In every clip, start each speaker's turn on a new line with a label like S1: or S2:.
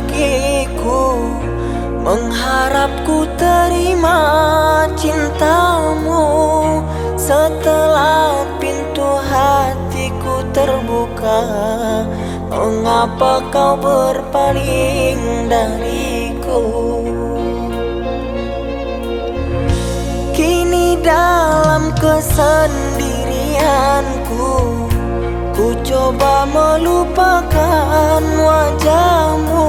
S1: bagiku Mengharap ku terima cintamu. Setelah pintu hatiku terbuka Mengapa kau berpaling dariku? Kini dalam kesendirianku Ku coba melupakan wajahmu.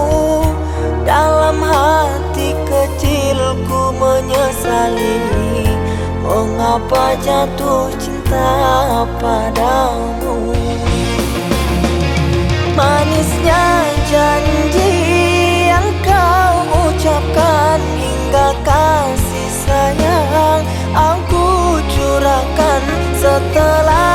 S1: Dalam hati kecilku menyesali. Mengapa jatuh cinta padamu? Manisnya janji yang kau ucapkan Hingga kasih sayang. Aku curahkan Setelah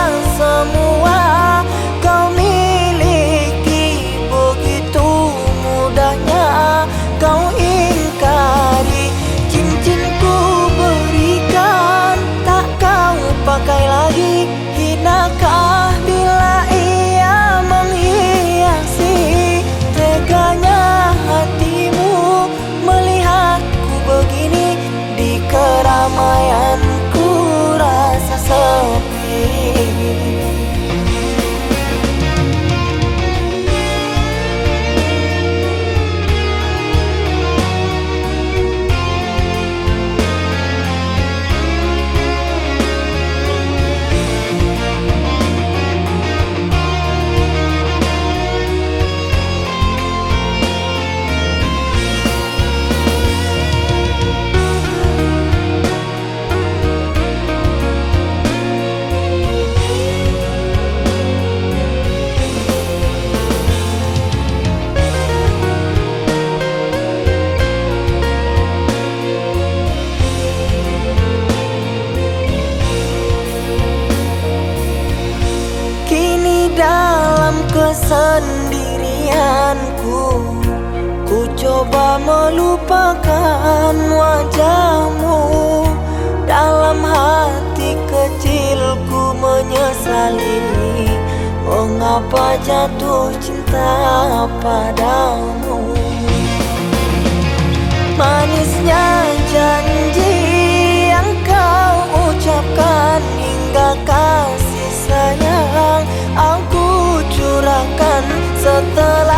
S1: kesendirianku. Ku coba melupakan wajahmu. Dalam hati kecilku menyesali Mengapa jatuh cinta padamu Setelah